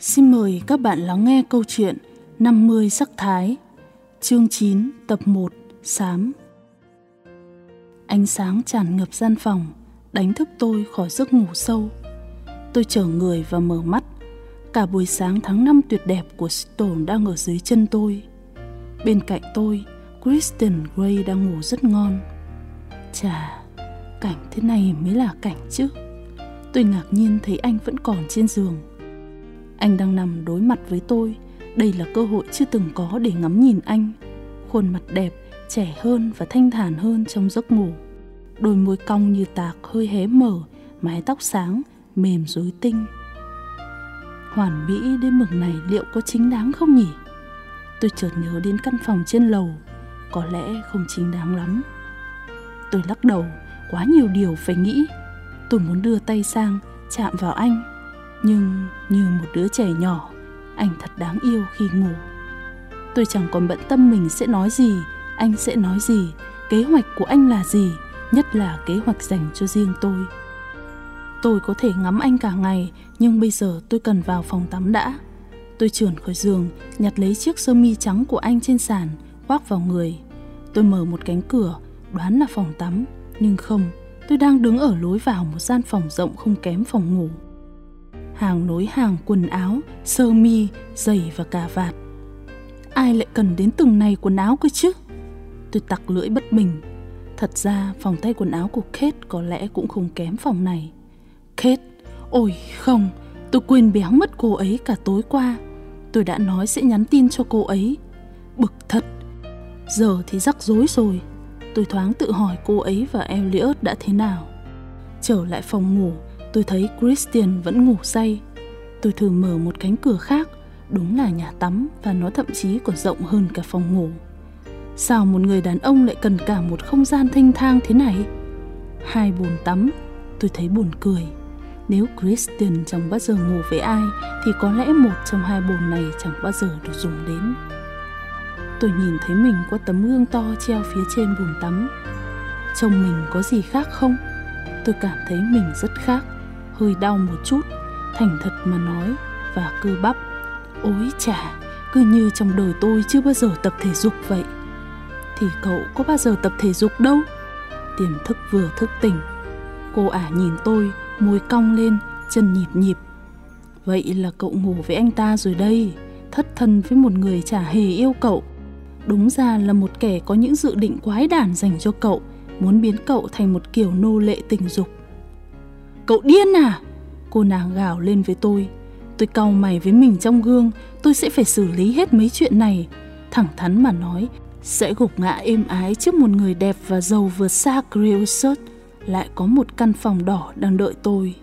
Xin mời các bạn lắng nghe câu chuyện 50 sắc thái, chương 9, tập 1, Sám. Ánh sáng tràn ngập gian phòng, đánh thức tôi khỏi giấc ngủ sâu. Tôi trở người và mở mắt. Cả buổi sáng tháng 5 tuyệt đẹp của Storm đang ở dưới chân tôi. Bên cạnh tôi, Kristen Gray đang ngủ rất ngon. Chà, cảnh thế này mới là cảnh chứ. Tôi ngạc nhiên thấy anh vẫn còn trên giường. Anh đang nằm đối mặt với tôi. Đây là cơ hội chưa từng có để ngắm nhìn anh. Khuôn mặt đẹp, trẻ hơn và thanh thản hơn trong giấc ngủ. Đôi môi cong như tạc hơi hé mở, mái tóc sáng, mềm rối tinh. Hoàn mỹ đến mực này liệu có chính đáng không nhỉ? Tôi chợt nhớ đến căn phòng trên lầu, có lẽ không chính đáng lắm. Tôi lắc đầu, quá nhiều điều phải nghĩ. Tôi muốn đưa tay sang, chạm vào anh, nhưng như một đứa trẻ nhỏ, anh thật đáng yêu khi ngủ. Tôi chẳng còn bận tâm mình sẽ nói gì, anh sẽ nói gì, kế hoạch của anh là gì, nhất là kế hoạch dành cho riêng tôi. Tôi có thể ngắm anh cả ngày, nhưng bây giờ tôi cần vào phòng tắm đã. Tôi trườn khỏi giường, nhặt lấy chiếc sơ mi trắng của anh trên sàn, khoác vào người. Tôi mở một cánh cửa, đoán là phòng tắm, nhưng không, tôi đang đứng ở lối vào một gian phòng rộng không kém phòng ngủ. Hàng nối hàng quần áo, sơ mi, giày và cà vạt. Ai lại cần đến từng này quần áo cơ chứ? Tôi tặc lưỡi bất bình. Thật ra phòng tay quần áo của Kate có lẽ cũng không kém phòng này. Kate, ôi không, tôi quên béo mất cô ấy cả tối qua. Tôi đã nói sẽ nhắn tin cho cô ấy. Bực thật. Giờ thì rắc rối rồi. Tôi thoáng tự hỏi cô ấy và Elliot đã thế nào. Trở lại phòng ngủ, tôi thấy Christian vẫn ngủ say. Tôi thử mở một cánh cửa khác, đúng là nhà tắm và nó thậm chí còn rộng hơn cả phòng ngủ. Sao một người đàn ông lại cần cả một không gian thanh thang thế này? Hai bồn tắm, tôi thấy buồn cười. Nếu Christian chẳng bao giờ ngủ với ai thì có lẽ một trong hai bồn này chẳng bao giờ được dùng đến. Tôi nhìn thấy mình qua tấm gương to treo phía trên bồn tắm. Trông mình có gì khác không? Tôi cảm thấy mình rất khác, hơi đau một chút, thành thật mà nói và cơ bắp. Ôi chà, cứ như trong đời tôi chưa bao giờ tập thể dục vậy. Thì cậu có bao giờ tập thể dục đâu? Tiềm thức vừa thức tỉnh. Cô ả nhìn tôi, môi cong lên, chân nhịp nhịp. Vậy là cậu ngủ với anh ta rồi đây, thất thân với một người chả hề yêu cậu. Đúng ra là một kẻ có những dự định quái đản dành cho cậu, muốn biến cậu thành một kiểu nô lệ tình dục. Cậu điên à? Cô nàng gào lên với tôi. Tôi cau mày với mình trong gương, tôi sẽ phải xử lý hết mấy chuyện này. Thẳng thắn mà nói, sẽ gục ngã êm ái trước một người đẹp và giàu vượt xa Creosote, lại có một căn phòng đỏ đang đợi tôi.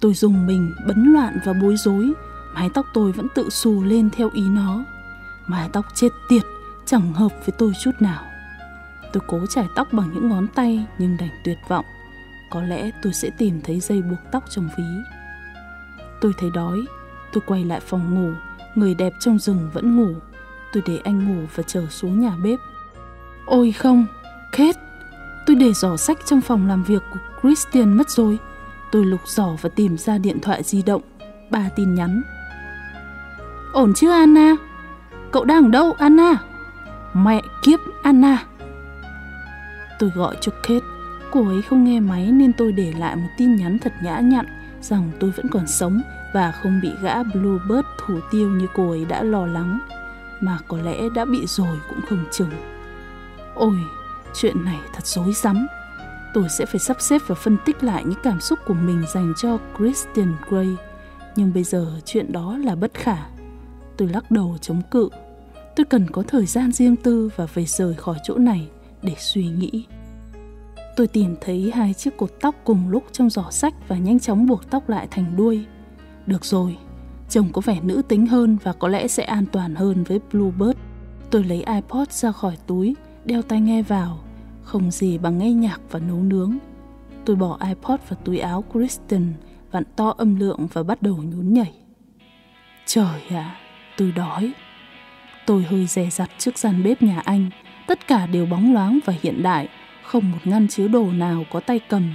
Tôi dùng mình bấn loạn và bối rối, mái tóc tôi vẫn tự xù lên theo ý nó. Mái tóc chết tiệt, chẳng hợp với tôi chút nào. Tôi cố chải tóc bằng những ngón tay nhưng đành tuyệt vọng. Có lẽ tôi sẽ tìm thấy dây buộc tóc trong ví. Tôi thấy đói, tôi quay lại phòng ngủ, người đẹp trong rừng vẫn ngủ. Tôi để anh ngủ và trở xuống nhà bếp. Ôi không, Kate, tôi để giỏ sách trong phòng làm việc của Christian mất rồi. Tôi lục giỏ và tìm ra điện thoại di động, ba tin nhắn. Ổn chứ Anna? Cậu đang ở đâu Anna? Mẹ kiếp Anna. Tôi gọi cho Kate, cô ấy không nghe máy nên tôi để lại một tin nhắn thật nhã nhặn rằng tôi vẫn còn sống và không bị gã Bluebird thủ tiêu như cô ấy đã lo lắng, mà có lẽ đã bị rồi cũng không chừng. Ôi, chuyện này thật rối rắm. Tôi sẽ phải sắp xếp và phân tích lại những cảm xúc của mình dành cho Christian Grey, nhưng bây giờ chuyện đó là bất khả. Tôi lắc đầu chống cự. Tôi cần có thời gian riêng tư và phải rời khỏi chỗ này để suy nghĩ. Tôi tìm thấy hai chiếc cột tóc cùng lúc trong giỏ sách và nhanh chóng buộc tóc lại thành đuôi. Được rồi, chồng có vẻ nữ tính hơn và có lẽ sẽ an toàn hơn với Bluebird. Tôi lấy iPod ra khỏi túi, đeo tai nghe vào, không gì bằng nghe nhạc và nấu nướng. Tôi bỏ iPod vào túi áo Kristen, vặn to âm lượng và bắt đầu nhún nhảy. Trời ạ, tôi đói. Tôi hơi dè dặt trước gian bếp nhà anh, tất cả đều bóng loáng và hiện đại, không một ngăn chứa đồ nào có tay cầm.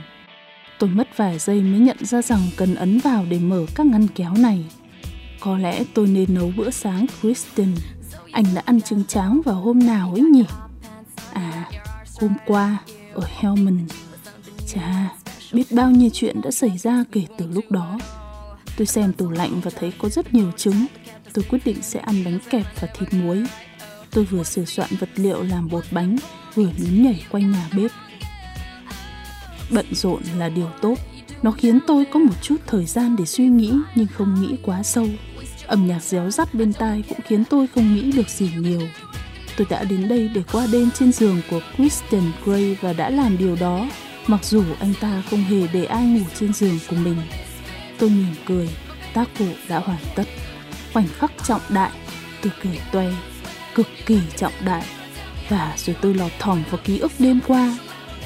Tôi mất vài giây mới nhận ra rằng cần ấn vào để mở các ngăn kéo này. Có lẽ tôi nên nấu bữa sáng Kristen. Anh đã ăn trứng tráng vào hôm nào ấy nhỉ? À, hôm qua, ở Helmond. Chà, biết bao nhiêu chuyện đã xảy ra kể từ lúc đó. Tôi xem tủ lạnh và thấy có rất nhiều trứng. Tôi quyết định sẽ ăn bánh kẹp và thịt muối. Tôi vừa sửa soạn vật liệu làm bột bánh, vừa nhún nhảy quanh nhà bếp. Bận rộn là điều tốt. Nó khiến tôi có một chút thời gian để suy nghĩ nhưng không nghĩ quá sâu. Âm nhạc réo rắt bên tai cũng khiến tôi không nghĩ được gì nhiều. Tôi đã đến đây để qua đêm trên giường của Christian Grey và đã làm điều đó, mặc dù anh ta không hề để ai ngủ trên giường của mình. Tôi mỉm cười, tác vụ đã hoàn tất. Khoảnh khắc trọng đại, tôi cười toe, cực kỳ trọng đại. Và rồi tôi lọt thỏm vào ký ức đêm qua.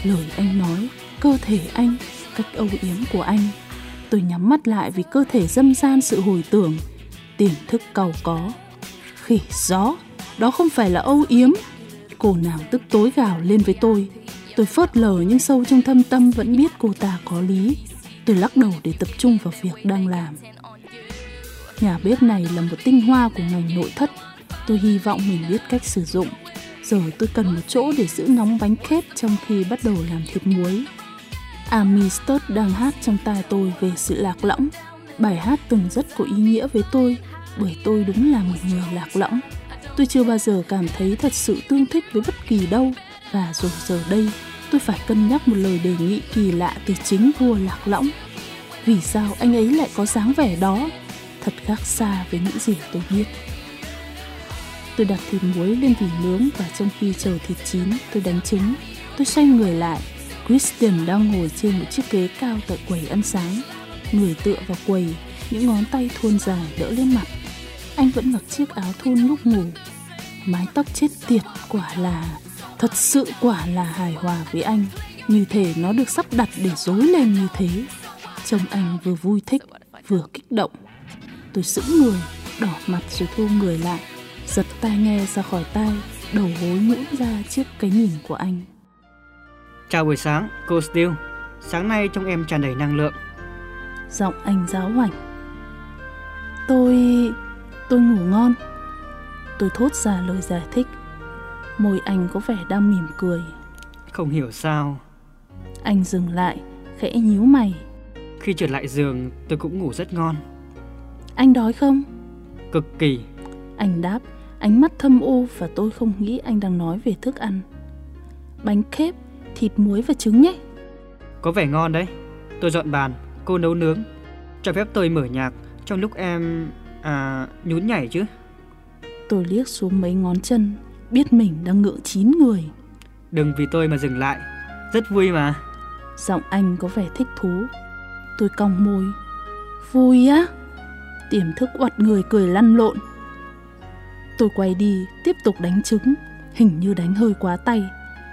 Lời anh nói, cơ thể anh, cách âu yếm của anh. Tôi nhắm mắt lại vì cơ thể dâm gian sự hồi tưởng, tiềm thức cầu có. Khỉ gió, đó không phải là âu yếm. Cô nàng tức tối gào lên với tôi. Tôi phớt lờ nhưng sâu trong thâm tâm vẫn biết cô ta có lý. Tôi lắc đầu để tập trung vào việc đang làm. Nhà bếp này là một tinh hoa của ngành nội thất. Tôi hy vọng mình biết cách sử dụng. Giờ tôi cần một chỗ để giữ nóng bánh khép trong khi bắt đầu làm thịt muối. Amistad đang hát trong tai tôi về sự lạc lõng. Bài hát từng rất có ý nghĩa với tôi, bởi tôi đúng là một người lạc lõng. Tôi chưa bao giờ cảm thấy thật sự tương thích với bất kỳ đâu, và rồi giờ đây tôi phải cân nhắc một lời đề nghị kỳ lạ từ chính vua lạc lõng. Vì sao anh ấy lại có dáng vẻ đó? Thật khác xa với những gì tôi biết. Tôi đặt thịt muối lên vỉ nướng và trong khi chờ thịt chín, tôi đánh trứng. Tôi xoay người lại. Christian đang ngồi trên một chiếc ghế cao tại quầy ăn sáng. Người tựa vào quầy, những ngón tay thuôn dài đỡ lên mặt. Anh vẫn mặc chiếc áo thun lúc ngủ. Mái tóc chết tiệt quả là, thật sự quả là hài hòa với anh. Như thể nó được sắp đặt để dối lên như thế. Trông anh vừa vui thích, vừa kích động. Tôi sững người, đỏ mặt rồi thu người lại giật tai nghe ra khỏi tai, đầu gối nhũn ra trước cái nhìn của anh. Chào buổi sáng, cô Steele. Sáng nay trông em tràn đầy năng lượng. Giọng anh giáo hoảnh. Tôi... tôi ngủ ngon. Tôi thốt ra lời giải thích. Môi anh có vẻ đang mỉm cười. Không hiểu sao. Anh dừng lại, khẽ nhíu mày. Khi trở lại giường, tôi cũng ngủ rất ngon. Anh đói không? Cực kỳ. Anh đáp, ánh mắt thâm u và tôi không nghĩ anh đang nói về thức ăn. Bánh khép, thịt muối và trứng nhé. Có vẻ ngon đấy. Tôi dọn bàn, cô nấu nướng. Cho phép tôi mở nhạc trong lúc em... à... nhún nhảy chứ. Tôi liếc xuống mấy ngón chân, biết mình đang ngượng chín người. Đừng vì tôi mà dừng lại. Rất vui mà. Giọng anh có vẻ thích thú. Tôi cong môi. Vui á? Tiềm thức oặt người cười lăn lộn. Tôi quay đi, tiếp tục đánh trứng, hình như đánh hơi quá tay.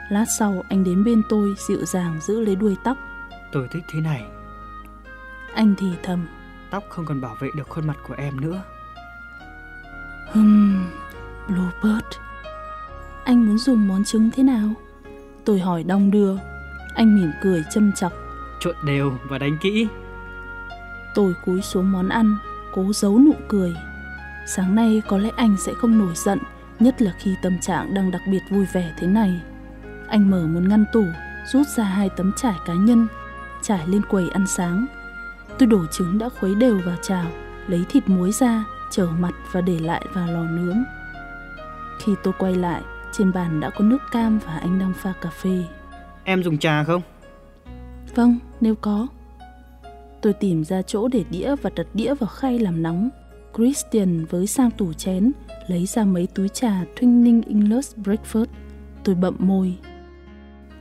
Lát sau anh đến bên tôi dịu dàng giữ lấy đuôi tóc. Tôi thích thế này. Anh thì thầm. Tóc không còn bảo vệ được khuôn mặt của em nữa. Hừm, Bluebird. Anh muốn dùng món trứng thế nào? Tôi hỏi đong đưa. Anh mỉm cười châm chọc. Trộn đều và đánh kỹ. Tôi cúi xuống món ăn, cố giấu nụ cười. Sáng nay có lẽ anh sẽ không nổi giận, nhất là khi tâm trạng đang đặc biệt vui vẻ thế này. Anh mở một ngăn tủ, rút ra hai tấm trải cá nhân, trải lên quầy ăn sáng. Tôi đổ trứng đã khuấy đều vào chảo, lấy thịt muối ra, trở mặt và để lại vào lò nướng. Khi tôi quay lại, trên bàn đã có nước cam và anh đang pha cà phê. Em dùng trà không? Vâng, nếu có. Tôi tìm ra chỗ để đĩa và đặt đĩa vào khay làm nóng. Christian với sang tủ chén, lấy ra mấy túi trà Twinning English Breakfast. Tôi bậm môi.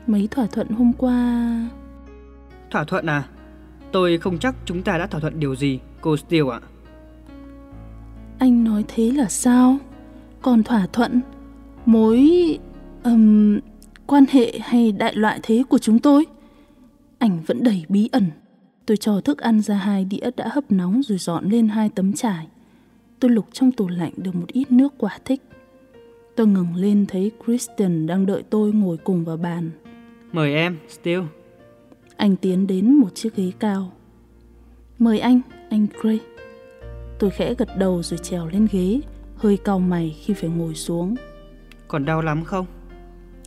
Mấy thỏa thuận hôm qua... Thỏa thuận à? Tôi không chắc chúng ta đã thỏa thuận điều gì, cô Steele ạ. Anh nói thế là sao? Còn thỏa thuận? Mối... Um, quan hệ hay đại loại thế của chúng tôi? Anh vẫn đầy bí ẩn. Tôi cho thức ăn ra hai đĩa đã hấp nóng rồi dọn lên hai tấm trải. Tôi lục trong tủ lạnh được một ít nước quả thích. Tôi ngừng lên thấy Kristen đang đợi tôi ngồi cùng vào bàn. Mời em, Steele. Anh tiến đến một chiếc ghế cao. Mời anh, anh Gray. Tôi khẽ gật đầu rồi trèo lên ghế, hơi cau mày khi phải ngồi xuống. Còn đau lắm không?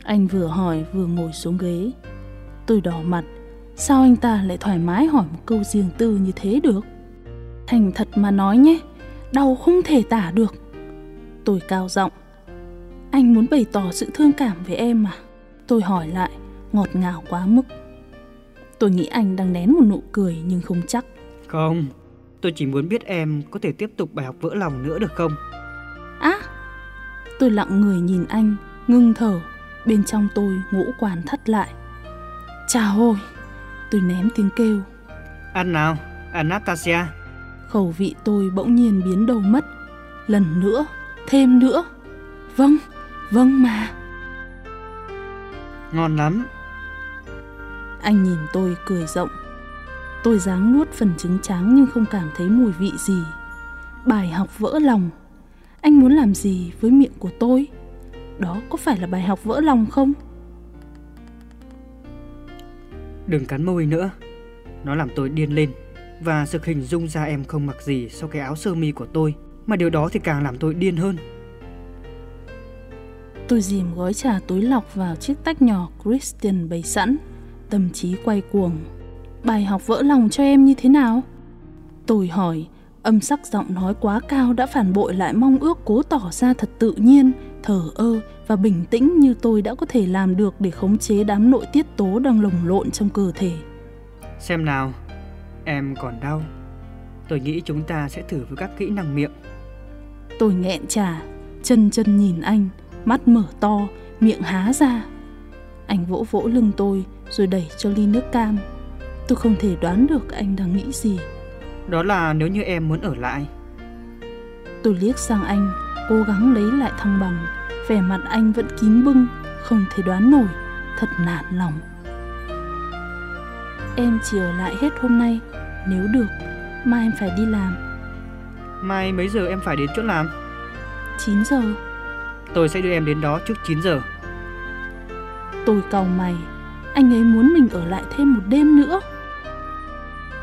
Anh vừa hỏi vừa ngồi xuống ghế. Tôi đỏ mặt, sao anh ta lại thoải mái hỏi một câu riêng tư như thế được? Thành thật mà nói nhé, đau không thể tả được. Tôi cao giọng. Anh muốn bày tỏ sự thương cảm với em mà. Tôi hỏi lại, ngọt ngào quá mức. Tôi nghĩ anh đang nén một nụ cười nhưng không chắc. Không, tôi chỉ muốn biết em có thể tiếp tục bài học vỡ lòng nữa được không? Á! tôi lặng người nhìn anh, ngưng thở. Bên trong tôi ngũ quan thắt lại. Chào ôi! Tôi ném tiếng kêu. Ăn nào, Anastasia. Khẩu vị tôi bỗng nhiên biến đầu mất. Lần nữa, thêm nữa. Vâng, vâng mà. Ngon lắm. Anh nhìn tôi cười rộng. Tôi dáng nuốt phần trứng trắng nhưng không cảm thấy mùi vị gì. Bài học vỡ lòng. Anh muốn làm gì với miệng của tôi? Đó có phải là bài học vỡ lòng không? Đừng cắn môi nữa. Nó làm tôi điên lên. Và sự hình dung ra em không mặc gì sau cái áo sơ mi của tôi. Mà điều đó thì càng làm tôi điên hơn. Tôi dìm gói trà túi lọc vào chiếc tách nhỏ Christian bày sẵn. Tâm trí quay cuồng. Bài học vỡ lòng cho em như thế nào? Tôi hỏi, âm sắc giọng nói quá cao đã phản bội lại mong ước cố tỏ ra thật tự nhiên, thờ ơ và bình tĩnh như tôi đã có thể làm được để khống chế đám nội tiết tố đang lồng lộn trong cơ thể. Xem nào, em còn đau. Tôi nghĩ chúng ta sẽ thử với các kỹ năng miệng. Tôi nghẹn trả, chân chân nhìn anh, mắt mở to, miệng há ra. Anh vỗ vỗ lưng tôi rồi đẩy cho ly nước cam. Tôi không thể đoán được anh đang nghĩ gì. Đó là nếu như em muốn ở lại. Tôi liếc sang anh, cố gắng lấy lại thăng bằng. Vẻ mặt anh vẫn kín bưng, không thể đoán nổi, thật nản lòng. Em chỉ ở lại hết hôm nay, nếu được, mai em phải đi làm. Mai mấy giờ em phải đến chỗ làm? 9 giờ. Tôi sẽ đưa em đến đó trước 9 giờ. Tôi cầu mày, anh ấy muốn mình ở lại thêm một đêm nữa.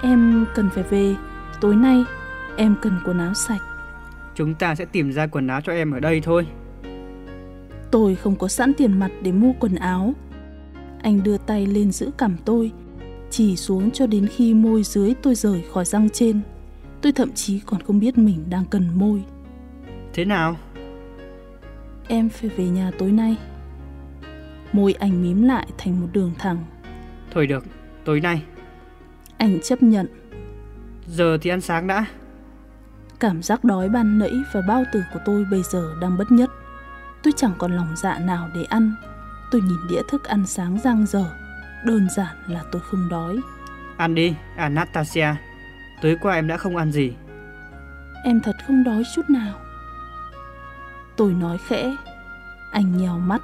Em cần phải về, tối nay em cần quần áo sạch. Chúng ta sẽ tìm ra quần áo cho em ở đây thôi. Tôi không có sẵn tiền mặt để mua quần áo. Anh đưa tay lên giữ cằm tôi, chỉ xuống cho đến khi môi dưới tôi rời khỏi răng trên. Tôi thậm chí còn không biết mình đang cần môi. Thế nào? Em phải về nhà tối nay. Môi anh mím lại thành một đường thẳng. Thôi được, tối nay. Anh chấp nhận. Giờ thì ăn sáng đã. Cảm giác đói ban nãy và bao tử của tôi bây giờ đang bất nhất. Tôi chẳng còn lòng dạ nào để ăn. Tôi nhìn đĩa thức ăn sáng rang dở. Đơn giản là tôi không đói. Ăn đi, Anastasia. Tối qua em đã không ăn gì. Em thật không đói chút nào. Tôi nói khẽ. Anh nhèo mắt.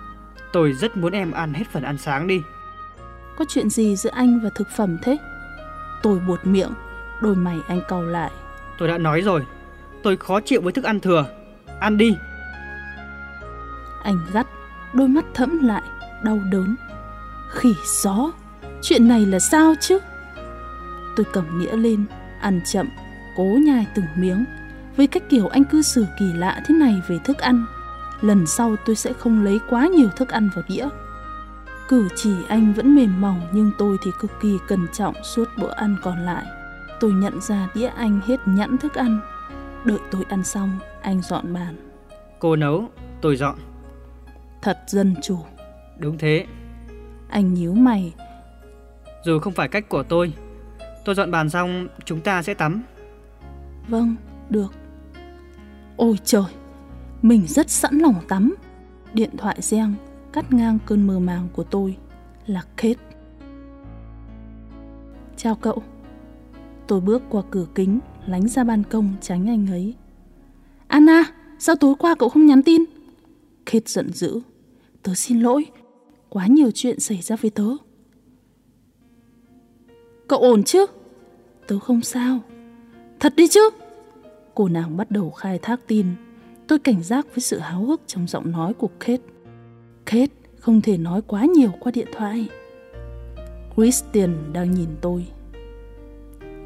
Tôi rất muốn em ăn hết phần ăn sáng đi. Có chuyện gì giữa anh và thực phẩm thế? Tôi buột miệng, đôi mày anh cau lại. Tôi đã nói rồi, tôi khó chịu với thức ăn thừa. Ăn đi. Anh gắt, đôi mắt thẫm lại, đau đớn. Khỉ gió, chuyện này là sao chứ? Tôi cầm nghĩa lên, ăn chậm, cố nhai từng miếng. Với cách kiểu anh cư xử kỳ lạ thế này về thức ăn, lần sau tôi sẽ không lấy quá nhiều thức ăn vào đĩa. Cử chỉ anh vẫn mềm mỏng nhưng tôi thì cực kỳ cẩn trọng suốt bữa ăn còn lại. Tôi nhận ra đĩa anh hết nhẵn thức ăn. Đợi tôi ăn xong, anh dọn bàn. Cô nấu, tôi dọn. Thật dân chủ. Đúng thế. Anh nhíu mày. Dù không phải cách của tôi, tôi dọn bàn xong chúng ta sẽ tắm. Vâng, được. Ôi trời, mình rất sẵn lòng tắm. Điện thoại reng, cắt ngang cơn mơ màng của tôi là Kate. Chào cậu. Tôi bước qua cửa kính, lánh ra ban công tránh anh ấy. Anna, sao tối qua cậu không nhắn tin? Kate giận dữ. Tớ xin lỗi, quá nhiều chuyện xảy ra với tớ. Cậu ổn chứ? Tớ không sao. Thật đi chứ? Cô nàng bắt đầu khai thác tin. Tôi cảnh giác với sự háo hức trong giọng nói của Kate. Kate không thể nói quá nhiều qua điện thoại. Christian đang nhìn tôi.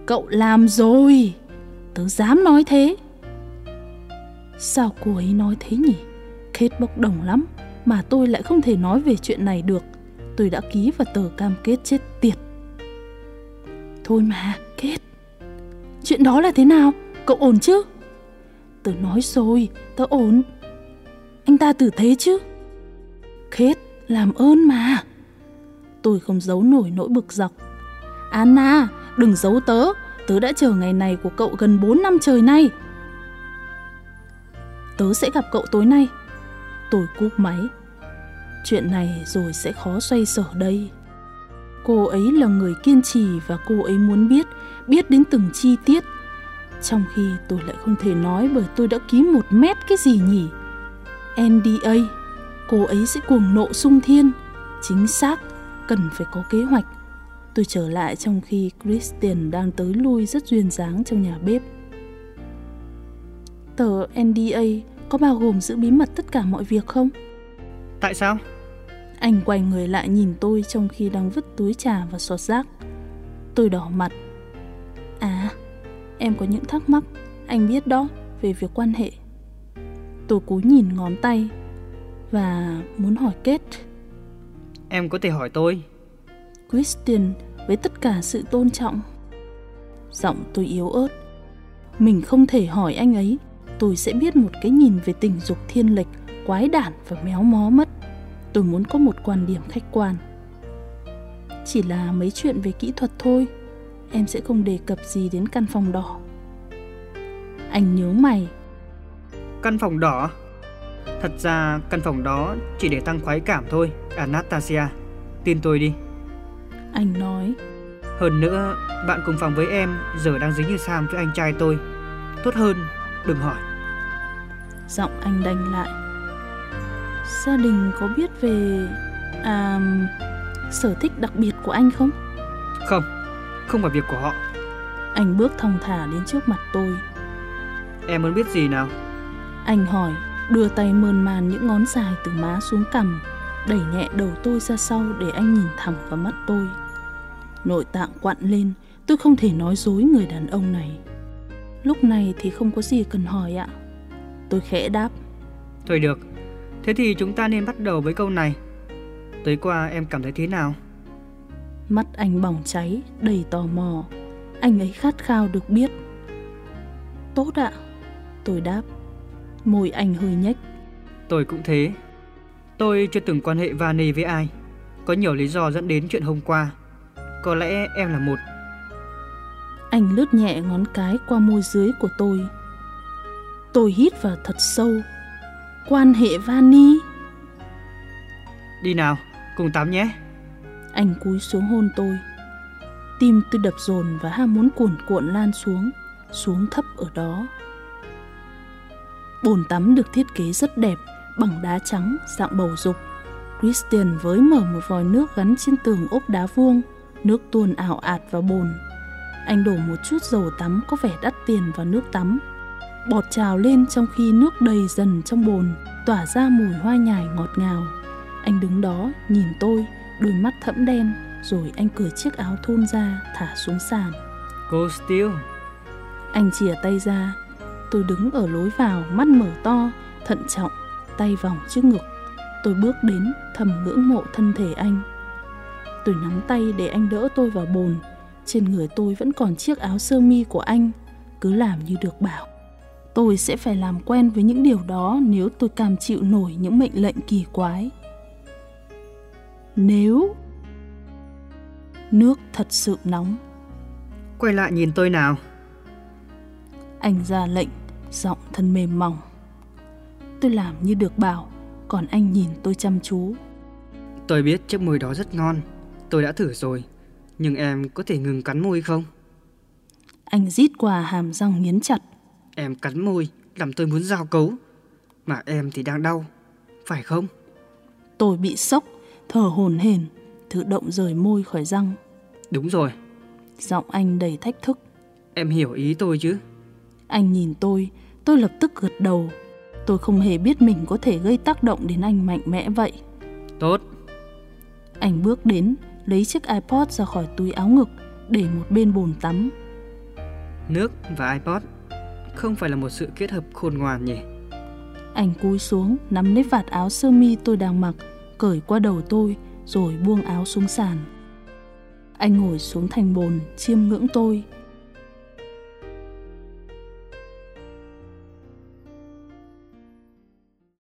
Cậu làm rồi, tớ dám nói thế. Sao cô ấy nói thế nhỉ? Kate bốc đồng lắm, mà tôi lại không thể nói về chuyện này được. Tôi đã ký vào tờ cam kết chết tiệt. Thôi mà, kết Chuyện đó là thế nào? Cậu ổn chứ? Tớ nói rồi, tớ ổn. Anh ta tử thế chứ? kết làm ơn mà. Tôi không giấu nổi nỗi bực dọc. Anna, đừng giấu tớ. Tớ đã chờ ngày này của cậu gần 4 năm trời nay. Tớ sẽ gặp cậu tối nay. Tôi cúp máy. Chuyện này rồi sẽ khó xoay sở đây. Cô ấy là người kiên trì và cô ấy muốn biết, biết đến từng chi tiết. Trong khi tôi lại không thể nói bởi tôi đã ký một mét cái gì nhỉ? NDA, cô ấy sẽ cuồng nộ sung thiên. Chính xác, cần phải có kế hoạch. Tôi trở lại trong khi Christian đang tới lui rất duyên dáng trong nhà bếp. Tờ NDA có bao gồm giữ bí mật tất cả mọi việc không? Tại sao? Anh quay người lại nhìn tôi trong khi đang vứt túi trà và sọt rác. Tôi đỏ mặt. À, em có những thắc mắc, anh biết đó, về việc quan hệ. Tôi cúi nhìn ngón tay và muốn hỏi kết. Em có thể hỏi tôi. Christian với tất cả sự tôn trọng. Giọng tôi yếu ớt. Mình không thể hỏi anh ấy, tôi sẽ biết một cái nhìn về tình dục thiên lệch, quái đản và méo mó mất. Tôi muốn có một quan điểm khách quan. Chỉ là mấy chuyện về kỹ thuật thôi, em sẽ không đề cập gì đến căn phòng đỏ. Anh nhớ mày. Căn phòng đỏ? Thật ra căn phòng đó chỉ để tăng khoái cảm thôi, Anastasia. Tin tôi đi. Anh nói. Hơn nữa, bạn cùng phòng với em giờ đang dính như Sam với anh trai tôi. Tốt hơn, đừng hỏi. Giọng anh đanh lại. Gia đình có biết về... À... Sở thích đặc biệt của anh không? Không, không phải việc của họ. Anh bước thong thả đến trước mặt tôi. Em muốn biết gì nào? Anh hỏi, đưa tay mơn man những ngón dài từ má xuống cằm, đẩy nhẹ đầu tôi ra sau để anh nhìn thẳng vào mắt tôi. Nội tạng quặn lên, tôi không thể nói dối người đàn ông này. Lúc này thì không có gì cần hỏi ạ. Tôi khẽ đáp. Thôi được, thế thì chúng ta nên bắt đầu với câu này. Tới qua em cảm thấy thế nào? Mắt anh bỏng cháy, đầy tò mò. Anh ấy khát khao được biết. Tốt ạ, tôi đáp. Môi anh hơi nhếch. Tôi cũng thế. Tôi chưa từng quan hệ vani với ai. Có nhiều lý do dẫn đến chuyện hôm qua. Có lẽ em là một. Anh lướt nhẹ ngón cái qua môi dưới của tôi. Tôi hít vào thật sâu. Quan hệ vani. Đi nào, cùng tắm nhé. Anh cúi xuống hôn tôi. Tim tôi đập dồn và ham muốn cuồn cuộn lan xuống, xuống thấp ở đó. Bồn tắm được thiết kế rất đẹp, bằng đá trắng dạng bầu dục. Christian với mở một vòi nước gắn trên tường ốp đá vuông, nước tuôn ảo ạt vào bồn. Anh đổ một chút dầu tắm có vẻ đắt tiền vào nước tắm. Bọt trào lên trong khi nước đầy dần trong bồn, tỏa ra mùi hoa nhài ngọt ngào. Anh đứng đó nhìn tôi, đôi mắt thẫm đen, rồi anh cởi chiếc áo thun ra, thả xuống sàn. Cô Steele. Anh chìa tay ra, tôi đứng ở lối vào, mắt mở to, thận trọng, tay vòng trước ngực. Tôi bước đến, thầm ngưỡng mộ thân thể anh. Tôi nắm tay để anh đỡ tôi vào bồn. Trên người tôi vẫn còn chiếc áo sơ mi của anh. Cứ làm như được bảo. Tôi sẽ phải làm quen với những điều đó nếu tôi cam chịu nổi những mệnh lệnh kỳ quái. Nếu nước thật sự nóng. Quay lại nhìn tôi nào. Anh ra lệnh, Giọng thân mềm mỏng Tôi làm như được bảo Còn anh nhìn tôi chăm chú Tôi biết chiếc môi đó rất ngon Tôi đã thử rồi Nhưng em có thể ngừng cắn môi không? Anh rít qua hàm răng nghiến chặt Em cắn môi Làm tôi muốn giao cấu. Mà em thì đang đau Phải không? Tôi bị sốc Thở hồn hển Tự động rời môi khỏi răng. Đúng rồi. Giọng anh đầy thách thức. Em hiểu ý tôi chứ? Anh nhìn tôi Tôi lập tức gật đầu. Tôi không hề biết mình có thể gây tác động đến anh mạnh mẽ vậy. Tốt. Anh bước đến Lấy chiếc iPod ra khỏi túi áo ngực Để một bên bồn tắm. Nước và iPod không phải là một sự kết hợp khôn ngoan nhỉ? Anh cúi xuống, Nắm lấy vạt áo sơ mi tôi đang mặc, Cởi qua đầu tôi, Rồi buông áo xuống sàn. Anh ngồi xuống thành bồn, Chiêm ngưỡng tôi.